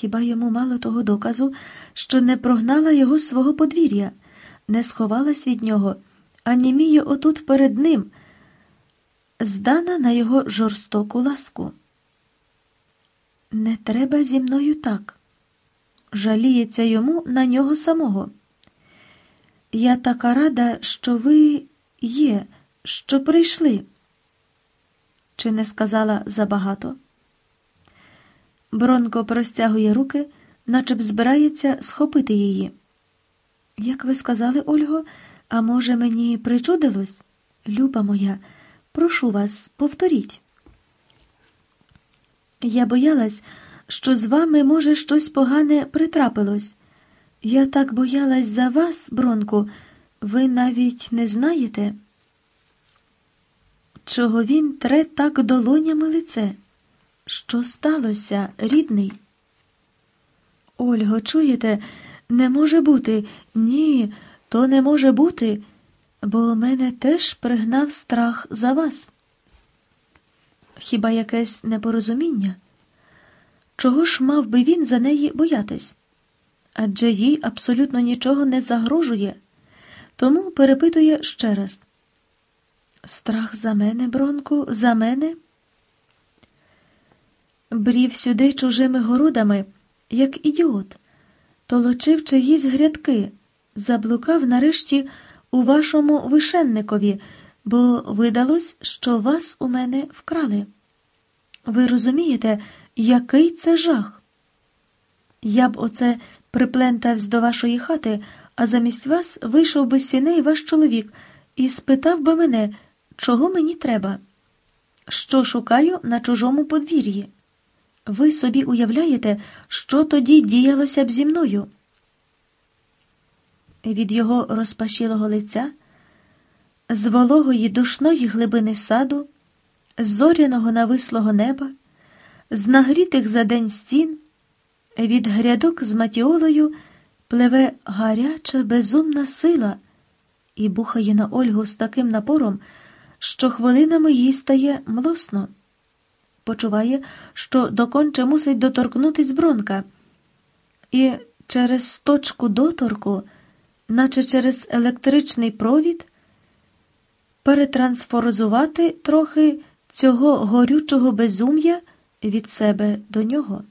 Хіба йому мало того доказу, що не прогнала його з свого подвір'я, не сховалась від нього, а німіє отут перед ним, здана на його жорстоку ласку. Не треба зі мною так. Жаліється йому на нього самого. Я така рада, що ви є, що прийшли. Чи не сказала забагато? Бронко простягує руки, наче б збирається схопити її. Як ви сказали, Ольго, а може, мені причудилось? Люба моя, прошу вас, повторіть. Я боялась, що з вами, може, щось погане притрапилось. Я так боялась за вас, Бронку, ви навіть не знаєте, чого він тре так долонями лице. Що сталося, рідний? Ольго, чуєте, не може бути, ні, то не може бути, бо мене теж пригнав страх за вас. Хіба якесь непорозуміння? Чого ж мав би він за неї боятись? Адже їй абсолютно нічого не загрожує, тому перепитує ще раз. Страх за мене, Бронку, за мене? Брів сюди чужими городами, як ідіот, толочив чиїсь грядки, заблукав нарешті у вашому вишенникові, бо видалось, що вас у мене вкрали. Ви розумієте, який це жах? Я б оце приплентався до вашої хати, а замість вас вийшов би з сіней ваш чоловік і спитав би мене, чого мені треба, що шукаю на чужому подвір'ї. Ви собі уявляєте, що тоді діялося б зі мною? Від його розпашілого лиця, з вологої душної глибини саду, з зоряного навислого неба, з нагрітих за день стін, від грядок з матіолою пливе гаряча, безумна сила і бухає на Ольгу з таким напором, що хвилинами їй стає млосно почуває, що доконче мусить доторкнутись бронка, і через точку доторку, наче через електричний провід, перетрансфоризувати трохи цього горючого безум'я від себе до нього.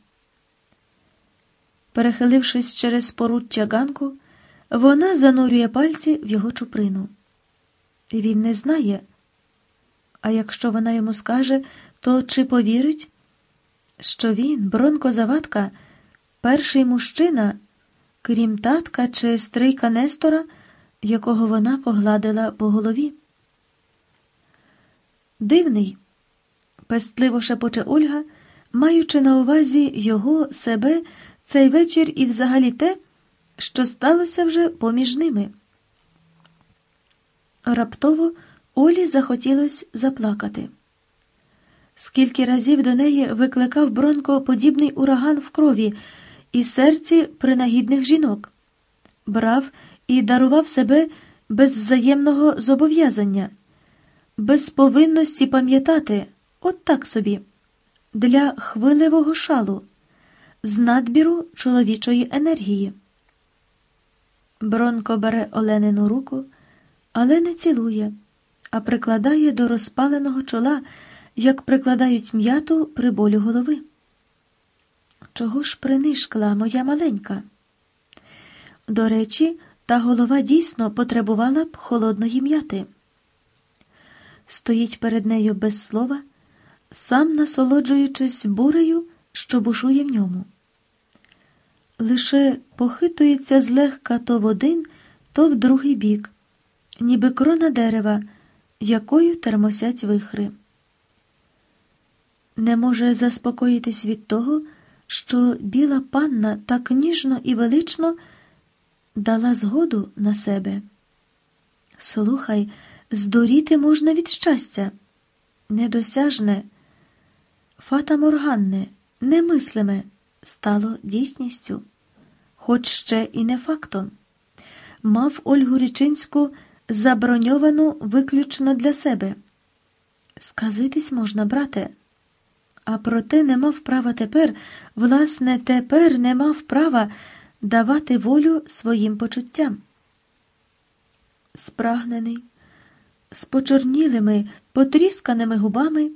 Перехилившись через поруччя ганку, вона занурює пальці в його чуприну. Він не знає, а якщо вона йому скаже, то чи повірить, що він, Бронко Завадка, перший мужчина, крім татка чи стрийка Нестора, якого вона погладила по голові? Дивний, пестливо шепоче Ольга, маючи на увазі його, себе, цей вечір і взагалі те, що сталося вже поміж ними. Раптово Олі захотілось заплакати. Скільки разів до неї викликав Бронко подібний ураган в крові і серці принагідних жінок, брав і дарував себе без взаємного зобов'язання, без повинності пам'ятати, от так собі, для хвиливого шалу, з надбіру чоловічої енергії. Бронко бере Оленину руку, але не цілує, а прикладає до розпаленого чола як прикладають м'яту при болю голови. Чого ж принишкла моя маленька? До речі, та голова дійсно потребувала б холодної м'яти. Стоїть перед нею без слова, сам насолоджуючись бурею, що бушує в ньому. Лише похитується злегка то в один, то в другий бік, ніби крона дерева, якою термосять вихри не може заспокоїтись від того, що біла панна так ніжно і велично дала згоду на себе. Слухай, здуріти можна від щастя, недосяжне, фатаморганне, немислиме стало дійсністю, хоч ще і не фактом. Мав Ольгу Річинську заброньовану виключно для себе. Сказитись можна, брате а проте не мав права тепер, власне, тепер не мав права давати волю своїм почуттям. Спрагнений, з почорнілими, потрісканими губами,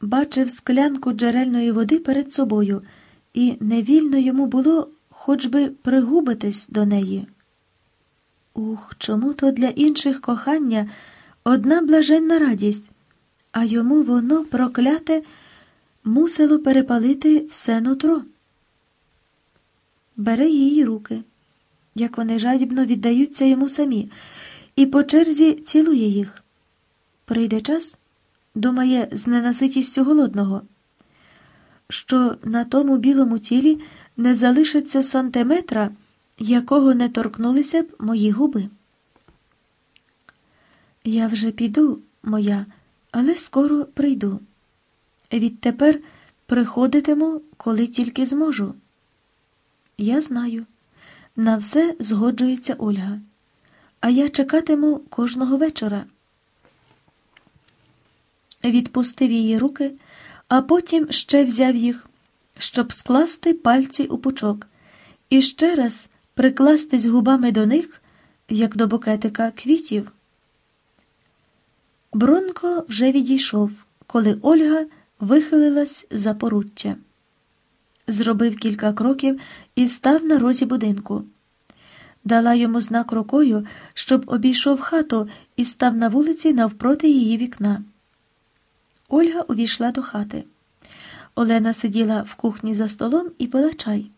бачив склянку джерельної води перед собою, і невільно йому було хоч би пригубитись до неї. Ух, чому то для інших кохання одна блаженна радість, а йому воно прокляте мусило перепалити все нутро. Бере її руки, як вони жадібно віддаються йому самі, і по черзі цілує їх. Прийде час, думає, з ненаситістю голодного, що на тому білому тілі не залишиться сантиметра, якого не торкнулися б мої губи. Я вже піду, моя, але скоро прийду. Відтепер приходитиму, коли тільки зможу. Я знаю, на все згоджується Ольга, а я чекатиму кожного вечора. Відпустив її руки, а потім ще взяв їх, щоб скласти пальці у пучок, і ще раз прикластись губами до них, як до букетика квітів. Бронко вже відійшов, коли Ольга вихилилась за поруччя. Зробив кілька кроків і став на розі будинку. Дала йому знак рукою, щоб обійшов хату і став на вулиці навпроти її вікна. Ольга увійшла до хати. Олена сиділа в кухні за столом і пила чай.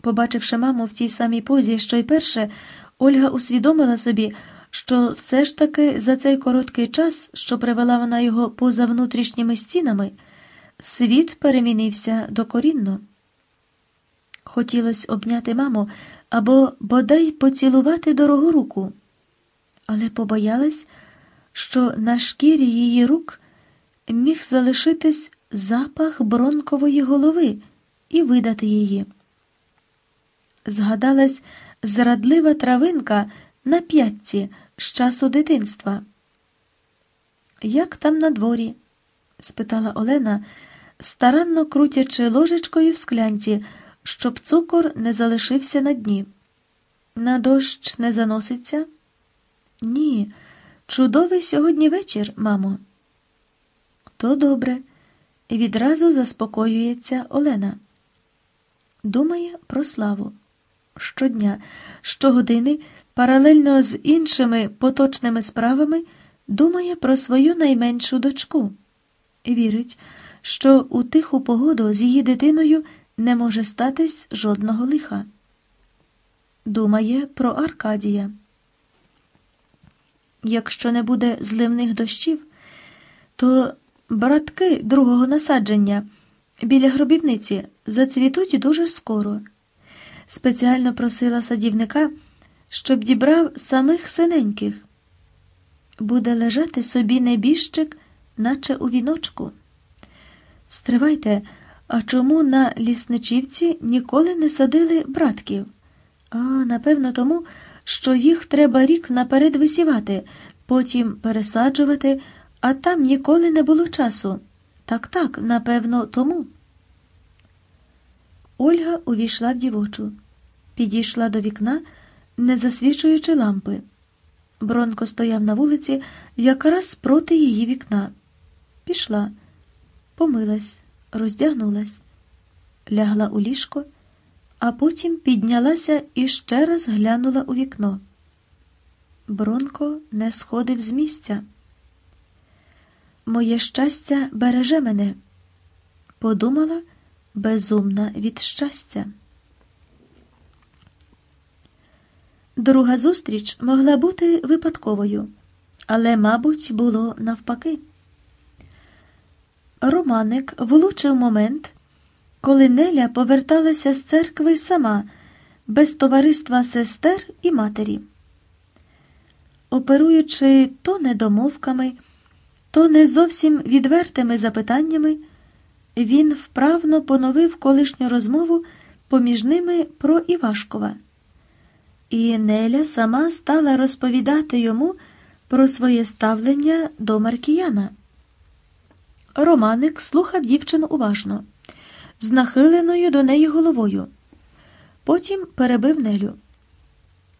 Побачивши маму в тій самій позі, що й перше, Ольга усвідомила собі, що все ж таки за цей короткий час, що привела вона його поза внутрішніми стінами, світ перемінився докорінно. Хотілося обняти маму або бодай поцілувати дорогу руку, але побоялась, що на шкірі її рук міг залишитись запах бронкової голови і видати її. Згадалась зрадлива травинка на п'ятці з часу дитинства. Як там на дворі? спитала Олена, старанно крутячи ложечкою в склянці, щоб цукор не залишився на дні. На дощ не заноситься? Ні, чудовий сьогодні вечір, мамо. То добре. Відразу заспокоюється Олена. Думає про славу. Щодня, щогодини паралельно з іншими поточними справами думає про свою найменшу дочку. Вірить, що у тиху погоду з її дитиною не може статись жодного лиха. Думає про Аркадія. Якщо не буде зливних дощів, то братки другого насадження біля гробівниці зацвітуть дуже скоро. Спеціально просила садівника щоб дібрав самих синеньких. Буде лежати собі небіжчик, наче у віночку. Стривайте, а чому на лісничівці ніколи не садили братків? А, напевно, тому, що їх треба рік наперед висівати, потім пересаджувати, а там ніколи не було часу. Так, так, напевно, тому. Ольга увійшла в дівочу, підійшла до вікна не засвічуючи лампи. Бронко стояв на вулиці якраз проти її вікна. Пішла, помилась, роздягнулась, лягла у ліжко, а потім піднялася і ще раз глянула у вікно. Бронко не сходив з місця. Моє щастя береже мене, подумала безумна від щастя. Друга зустріч могла бути випадковою, але, мабуть, було навпаки. Романик влучив момент, коли Неля поверталася з церкви сама, без товариства сестер і матері. Оперуючи то недомовками, то не зовсім відвертими запитаннями, він вправно поновив колишню розмову поміж ними про Івашкова і Неля сама стала розповідати йому про своє ставлення до Маркіяна. Романик слухав дівчину уважно, з нахиленою до неї головою. Потім перебив Нелю.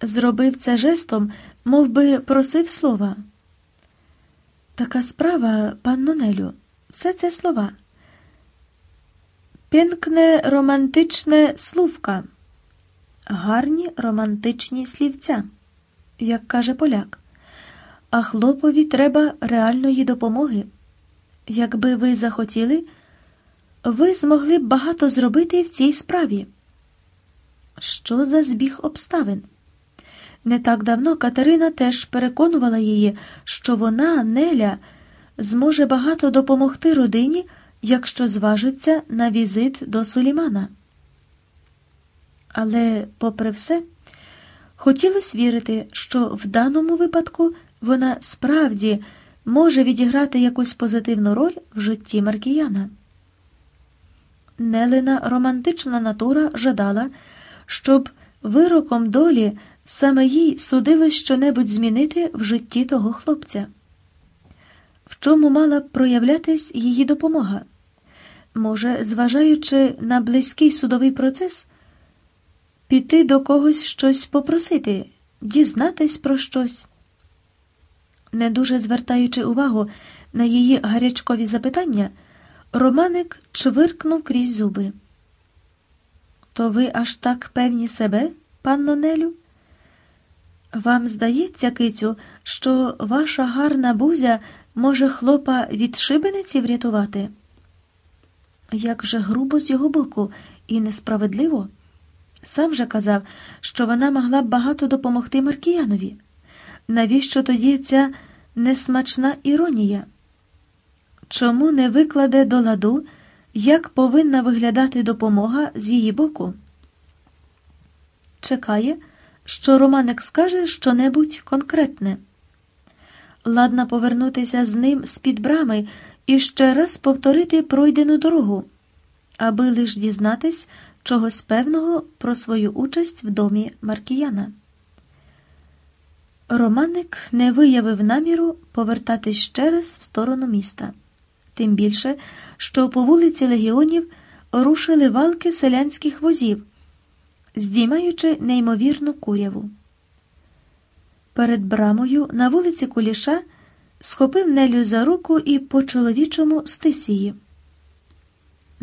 Зробив це жестом, мов би просив слова. Така справа, панно Нелю, все це слова. Пінкне романтичне словка, гарні романтичні слівця, як каже поляк. А хлопові треба реальної допомоги. Якби ви захотіли, ви змогли б багато зробити в цій справі. Що за збіг обставин? Не так давно Катерина теж переконувала її, що вона, Неля, зможе багато допомогти родині, якщо зважиться на візит до Сулімана. Але, попри все, хотілося вірити, що в даному випадку вона справді може відіграти якусь позитивну роль в житті Маркіяна. Нелина романтична натура жадала, щоб вироком долі саме їй судилось щонебудь змінити в житті того хлопця. В чому мала б проявлятись її допомога? Може, зважаючи на близький судовий процес, піти до когось щось попросити, дізнатись про щось. Не дуже звертаючи увагу на її гарячкові запитання, Романик чвиркнув крізь зуби. То ви аж так певні себе, панно Нелю? Вам здається, кицю, що ваша гарна бузя може хлопа від шибениці врятувати? Як же грубо з його боку і несправедливо. Сам же казав, що вона могла б багато допомогти Маркіянові. Навіщо тоді ця несмачна іронія? Чому не викладе до ладу, як повинна виглядати допомога з її боку? Чекає, що Романик скаже щонебудь конкретне. Ладна повернутися з ним з-під брами і ще раз повторити пройдену дорогу, аби лиш дізнатись чогось певного про свою участь в домі Маркіяна. Романик не виявив наміру повертатись ще раз в сторону міста, тим більше, що по вулиці легіонів рушили валки селянських возів, здіймаючи неймовірну куряву. Перед брамою на вулиці Куліша схопив Нелю за руку і по чоловічому стис її.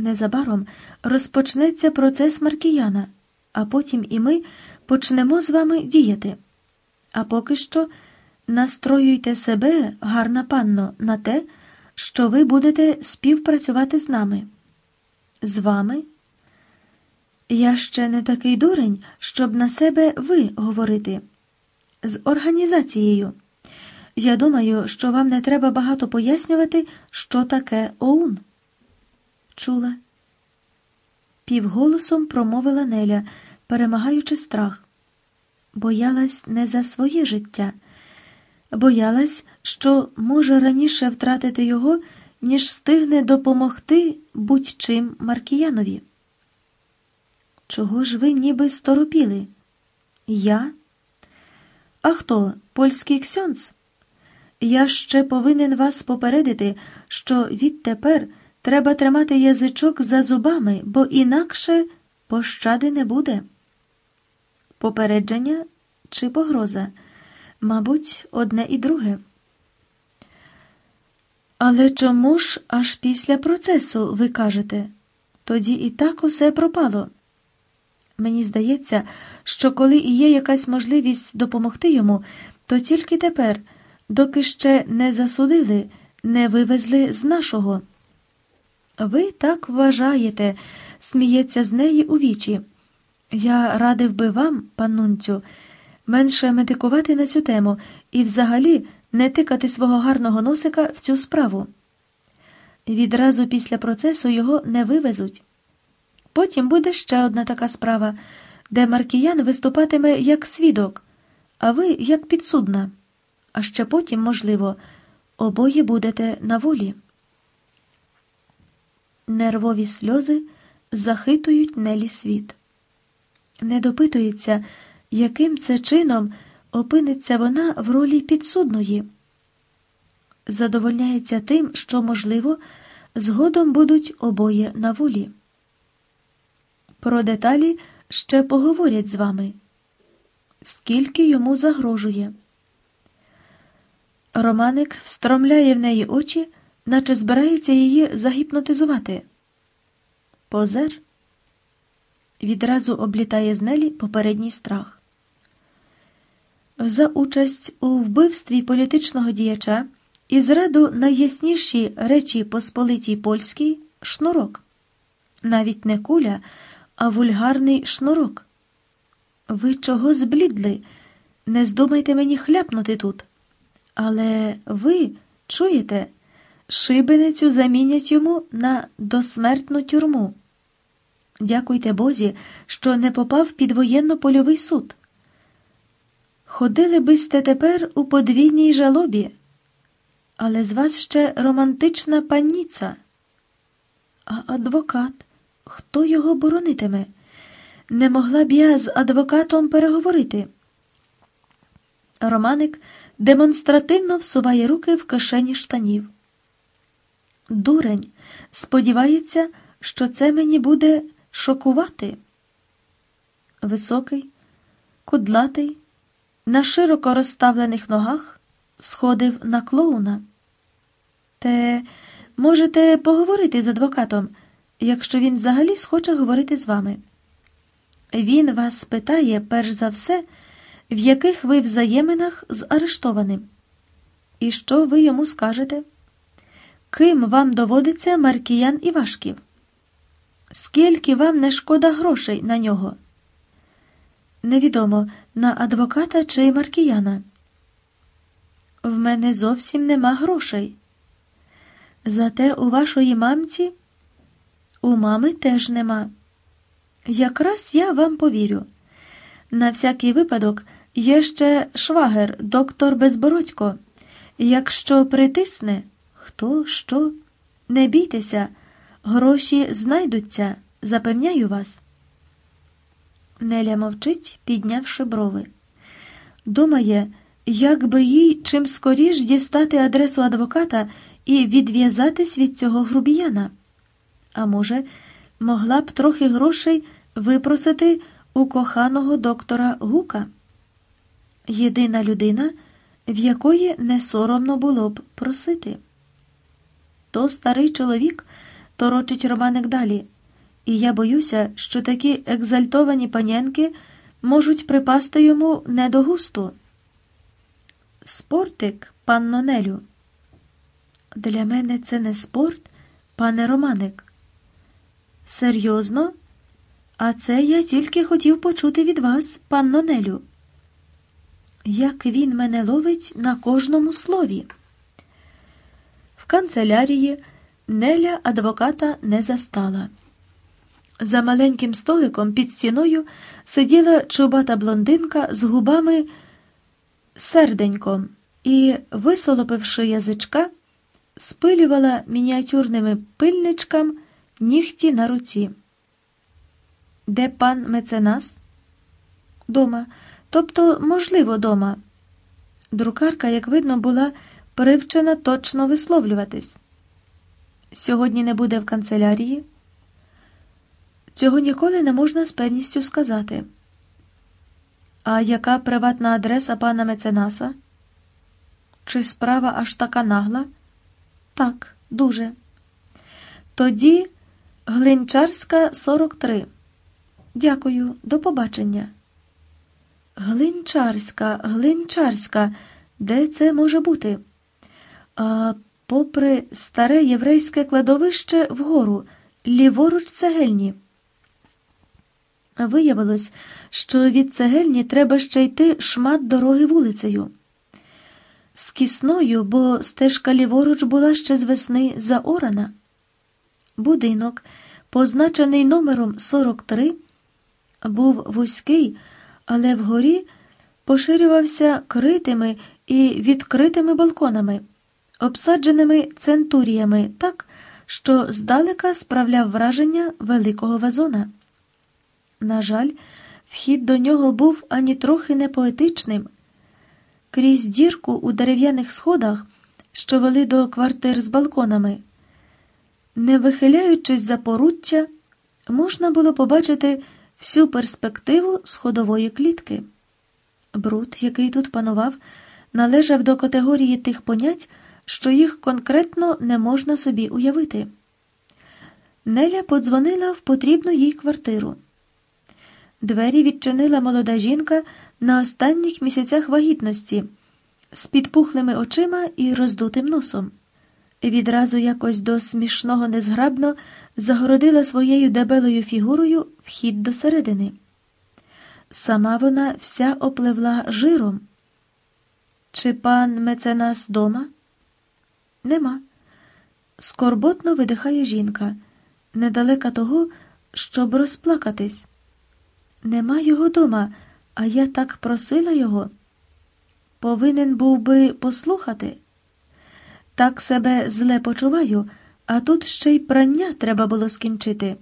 Незабаром розпочнеться процес Маркіяна, а потім і ми почнемо з вами діяти. А поки що настроюйте себе, гарна панно, на те, що ви будете співпрацювати з нами. З вами? Я ще не такий дурень, щоб на себе ви говорити. З організацією. Я думаю, що вам не треба багато пояснювати, що таке ОУН. Чула. Півголосом промовила Неля, перемагаючи страх. Боялась не за своє життя, боялась, що може раніше втратити його, ніж встигне допомогти будь-чим Маркіянові. Чого ж ви ніби сторопіли? Я? А хто, польський ксьонц? Я ще повинен вас попередити, що відтепер треба тримати язичок за зубами, бо інакше пощади не буде. Попередження чи погроза? Мабуть, одне і друге. Але чому ж аж після процесу ви кажете? Тоді і так усе пропало. Мені здається, що коли і є якась можливість допомогти йому, то тільки тепер, доки ще не засудили, не вивезли з нашого. Ви так вважаєте, сміється з неї у вічі. Я радив би вам, панунцю, менше медикувати на цю тему і взагалі не тикати свого гарного носика в цю справу. Відразу після процесу його не вивезуть. Потім буде ще одна така справа, де Маркіян виступатиме як свідок, а ви як підсудна. А ще потім, можливо, обоє будете на волі. Нервові сльози захитують Нелі світ. Не допитується, яким це чином опиниться вона в ролі підсудної. Задовольняється тим, що, можливо, згодом будуть обоє на волі. Про деталі ще поговорять з вами, скільки йому загрожує. Романик встромляє в неї очі, наче збирається її загіпнотизувати. Позер відразу облітає з Нелі попередній страх. За участь у вбивстві політичного діяча і зраду найясніші речі Посполитій польській шнурок. Навіть не куля, а вульгарний шнурок. Ви чого зблідли? Не здумайте мені хляпнути тут. Але ви чуєте, шибеницю замінять йому на досмертну тюрму. Дякуйте Бозі, що не попав під воєнно-польовий суд. Ходили би сте тепер у подвійній жалобі, але з вас ще романтична панніця. А адвокат, хто його боронитиме? Не могла б я з адвокатом переговорити. Романик демонстративно всуває руки в кишені штанів. Дурень сподівається, що це мені буде шокувати. Високий, кудлатий, на широко розставлених ногах сходив на клоуна. Те можете поговорити з адвокатом, якщо він взагалі схоче говорити з вами. Він вас спитає, перш за все, в яких ви взаєминах з арештованим. І що ви йому скажете? Ким вам доводиться Маркіян Івашків? Скільки вам не шкода грошей на нього? Невідомо на адвоката чи Маркіяна. В мене зовсім нема грошей. Зате у вашої мамці у мами теж нема. Якраз я вам повірю. На всякий випадок є ще швагер, доктор Безбородько. Якщо притисне, хто що, не бійтеся, гроші знайдуться, запевняю вас. Неля мовчить, піднявши брови. Думає, як би їй чим скоріш дістати адресу адвоката і відв'язатись від цього грубіяна. А може, могла б трохи грошей випросити у коханого доктора Гука? Єдина людина, в якої не соромно було б просити. То старий чоловік торочить Романик далі, і я боюся, що такі екзальтовані панянки можуть припасти йому не до густу. Спортик, панно Нелю. Для мене це не спорт, пане Романик. Серйозно? А це я тільки хотів почути від вас, панно Нелю. Як він мене ловить на кожному слові. Канцелярії Неля адвоката не застала. За маленьким столиком під стіною сиділа чубата блондинка з губами серденьком і, висолопивши язичка, спилювала мініатюрними пильничкам нігті на руці. Де пан меценас? Дома, тобто, можливо, дома. Друкарка, як видно, була привчена точно висловлюватись. Сьогодні не буде в канцелярії. Цього ніколи не можна з певністю сказати. А яка приватна адреса пана меценаса? Чи справа аж така нагла? Так, дуже. Тоді Глинчарська, 43. Дякую, до побачення. Глинчарська, Глинчарська, де це може бути? А попри старе єврейське кладовище вгору, ліворуч цегельні. Виявилось, що від цегельні треба ще йти шмат дороги вулицею. З кісною, бо стежка ліворуч була ще з весни заорана. Будинок, позначений номером 43, був вузький, але вгорі поширювався критими і відкритими балконами, обсадженими центуріями так, що здалека справляв враження великого вазона. На жаль, вхід до нього був ані трохи не поетичним. Крізь дірку у дерев'яних сходах, що вели до квартир з балконами, Не вихиляючись за поруччя, можна було побачити всю перспективу сходової клітки. Бруд, який тут панував, належав до категорії тих понять, що їх конкретно не можна собі уявити. Неля подзвонила в потрібну їй квартиру. Двері відчинила молода жінка на останніх місяцях вагітності з підпухлими очима і роздутим носом. Відразу якось до смішного незграбно загородила своєю дебелою фігурою вхід до середини. Сама вона вся опливла жиром. Чи пан меценас дома? Нема. Скорботно видихає жінка, недалека того, щоб розплакатись. Нема його дома, а я так просила його. Повинен був би послухати. Так себе зле почуваю, а тут ще й прання треба було скінчити.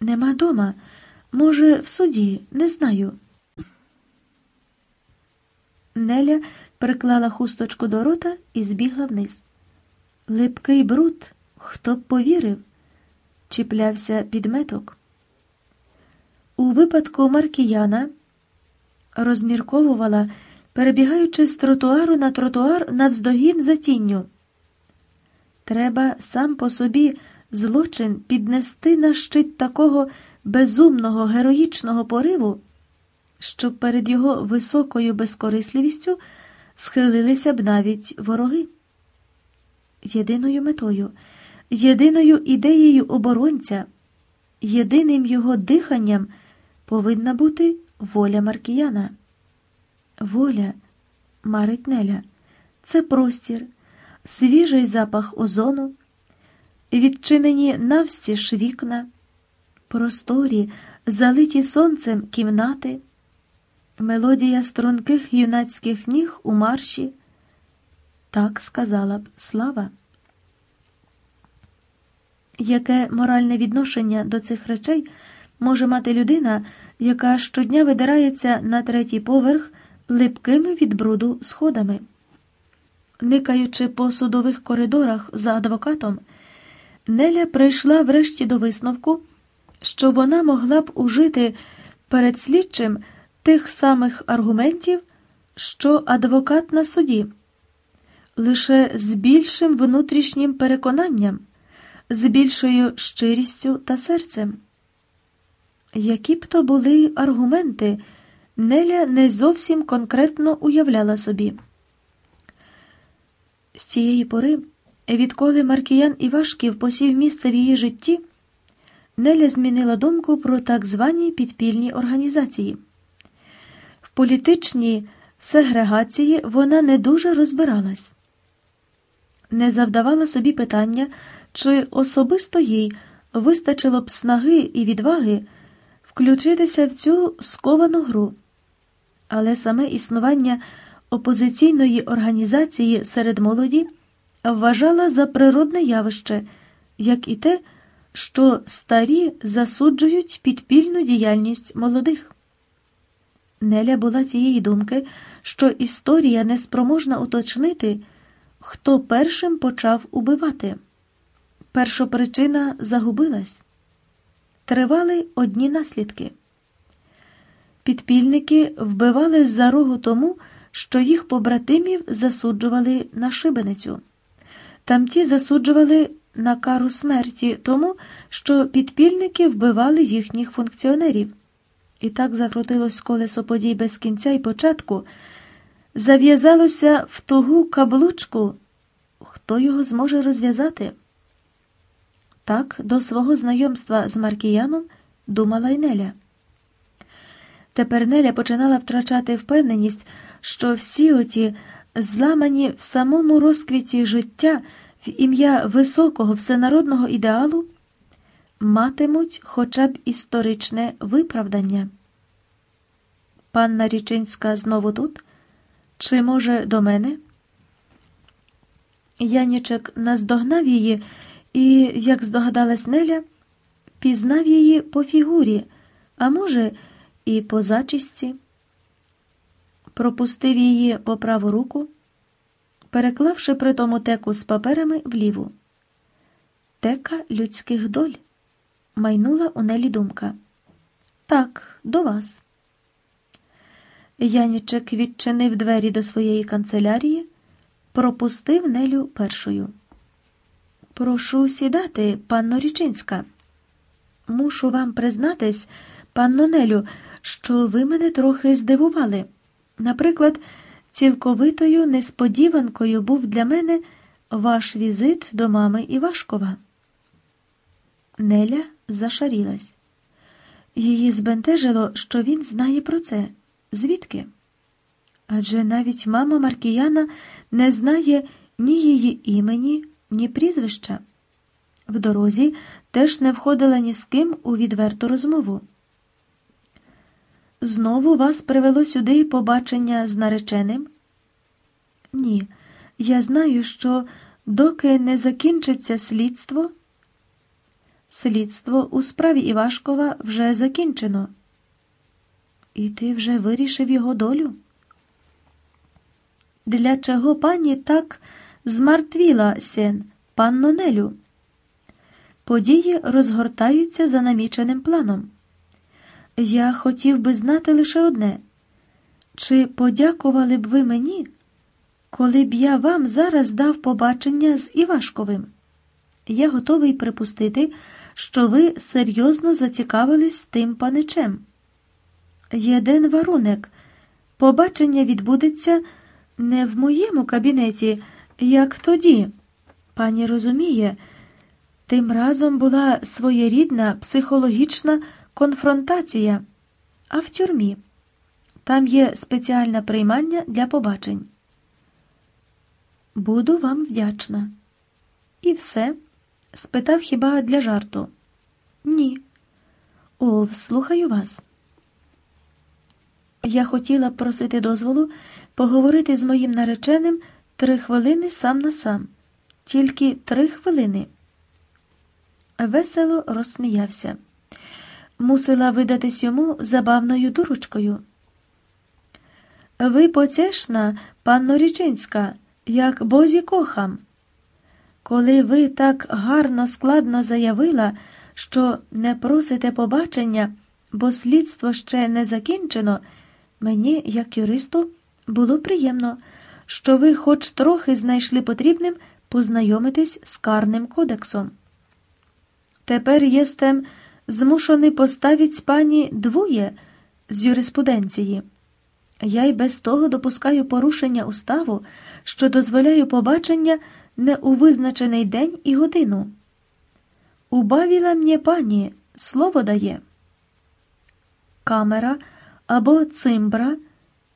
Нема дома. Може, в суді, не знаю. Неля приклала хусточку до рота і збігла вниз. Липкий бруд, хто б повірив, чіплявся підметок. У випадку Маркіяна розмірковувала, перебігаючи з тротуару на тротуар навздогін за тінню. Треба сам по собі злочин піднести на щит такого безумного героїчного пориву, щоб перед його високою безкорисливістю схилилися б навіть вороги. Єдиною метою, єдиною ідеєю оборонця, єдиним його диханням повинна бути воля Маркіяна. Воля, марить Неля, це простір, свіжий запах озону, відчинені навстіж вікна, просторі, залиті сонцем кімнати, мелодія струнких юнацьких ніг у марші. Так сказала б слава. Яке моральне відношення до цих речей може мати людина, яка щодня видирається на третій поверх липкими від бруду сходами? Никаючи по судових коридорах за адвокатом, Неля прийшла врешті до висновку, що вона могла б ужити перед слідчим тих самих аргументів, що адвокат на суді, лише з більшим внутрішнім переконанням, з більшою щирістю та серцем. Які б то були аргументи, Неля не зовсім конкретно уявляла собі. З цієї пори, відколи Маркіян Івашків посів місце в її житті, Неля змінила думку про так звані підпільні організації. В політичній сегрегації вона не дуже розбиралась, не завдавала собі питання, чи особисто їй вистачило б снаги і відваги включитися в цю сковану гру, але саме існування опозиційної організації серед молоді вважала за природне явище, як і те, що старі засуджують підпільну діяльність молодих. Неля була цієї думки, що історія неспроможна уточнити, хто першим почав убивати. Першопричина загубилась. Тривали одні наслідки. Підпільники вбивали за рогу тому, що їх побратимів засуджували на шибеницю. Там ті засуджували на кару смерті тому, що підпільники вбивали їхніх функціонерів. І так закрутилось колесо подій без кінця і початку, зав'язалося в тугу каблучку. Хто його зможе розв'язати? Так до свого знайомства з Маркіяном думала й Неля. Тепер Неля починала втрачати впевненість, що всі оті зламані в самому розквіті життя в ім'я високого всенародного ідеалу матимуть хоча б історичне виправдання. Панна Річинська знову тут? Чи, може, до мене? Янічек наздогнав її і, як здогадалась Неля, пізнав її по фігурі, а може, і по зачісті. Пропустив її по праву руку, переклавши при тому теку з паперами вліву. Тека людських доль, майнула у Нелі думка. Так, до вас. Янічек відчинив двері до своєї канцелярії, пропустив Нелю першою. Прошу сідати, панно Річинська. Мушу вам признатись, панно Нелю, що ви мене трохи здивували. Наприклад, цілковитою несподіванкою був для мене ваш візит до мами Івашкова. Неля зашарілась. Її збентежило, що він знає про це. Звідки? Адже навіть мама Маркіяна не знає ні її імені, ні прізвища. В дорозі теж не входила ні з ким у відверту розмову. Знову вас привело сюди побачення з нареченим? Ні, я знаю, що доки не закінчиться слідство, слідство у справі Івашкова вже закінчено. І ти вже вирішив його долю? Для чого пані так змартвіла сен, панно Нелю? Події розгортаються за наміченим планом. Я хотів би знати лише одне чи подякували б ви мені, коли б я вам зараз дав побачення з Івашковим? Я готовий припустити, що ви серйозно зацікавились тим паничем. Єдин варунек. Побачення відбудеться не в моєму кабінеті, як тоді. Пані розуміє, тим разом була своєрідна психологічна конфронтація, а в тюрмі. Там є спеціальне приймання для побачень. Буду вам вдячна. І все? спитав хіба для жарту? Ні. О, слухаю вас. Я хотіла просити дозволу поговорити з моїм нареченим три хвилини сам на сам, тільки три хвилини. Весело розсміявся. Мусила видатись йому забавною дурочкою. Ви поцешна, панно Річинська, як бозі кохам. Коли ви так гарно складно заявила, що не просите побачення, бо слідство ще не закінчено. Мені, як юристу, було приємно, що ви хоч трохи знайшли потрібним познайомитись з карним кодексом. Тепер єстем змушений поставить пані двоє з юриспруденції. Я й без того допускаю порушення уставу, що дозволяю побачення не у визначений день і годину. Убавіла мені пані, слово дає. Камера або цимбра,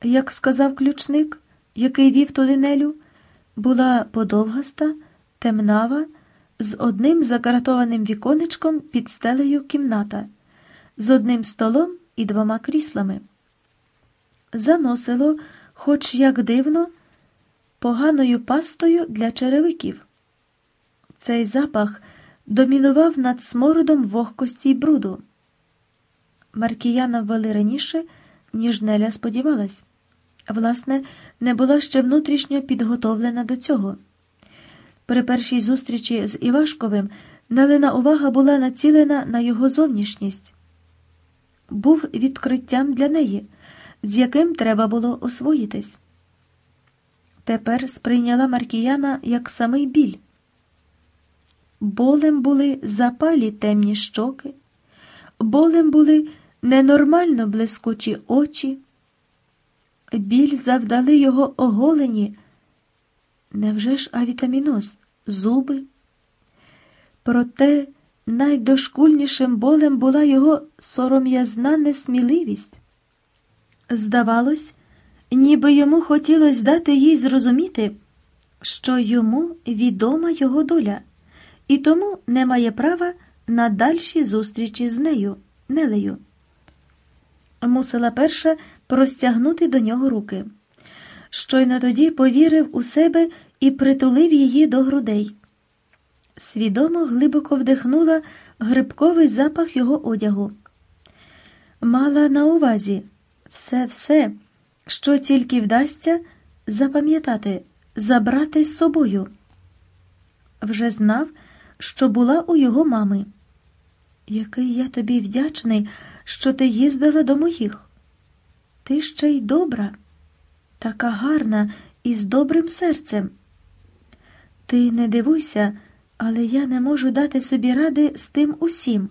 як сказав ключник, який вів туди нелю, була подовгаста, темнава, з одним закаратованим віконечком під стелею кімната, з одним столом і двома кріслами. Заносило, хоч як дивно, поганою пастою для черевиків. Цей запах домінував над смородом вогкості й бруду. Маркіяна ввели раніше ніж Неля сподівалась. Власне, не була ще внутрішньо підготовлена до цього. При першій зустрічі з Івашковим Нелина увага була націлена на його зовнішність. Був відкриттям для неї, з яким треба було освоїтись. Тепер сприйняла Маркіяна як самий біль. Болем були запалі темні щоки, болем були ненормально блискучі очі, біль завдали його оголені. Невже ж авітаміноз, зуби? Проте найдошкульнішим болем була його сором'язна несміливість. Здавалось, ніби йому хотілося дати їй зрозуміти, що йому відома його доля, і тому не має права на дальші зустрічі з нею, Нелею мусила перша простягнути до нього руки. Щойно тоді повірив у себе і притулив її до грудей. Свідомо глибоко вдихнула грибковий запах його одягу. Мала на увазі все, все, що тільки вдасться запам'ятати, забрати з собою. Вже знав, що була у його мами. Який я тобі вдячний, що ти їздила до моїх. Ти ще й добра, така гарна і з добрим серцем. Ти не дивуйся, але я не можу дати собі ради з тим усім.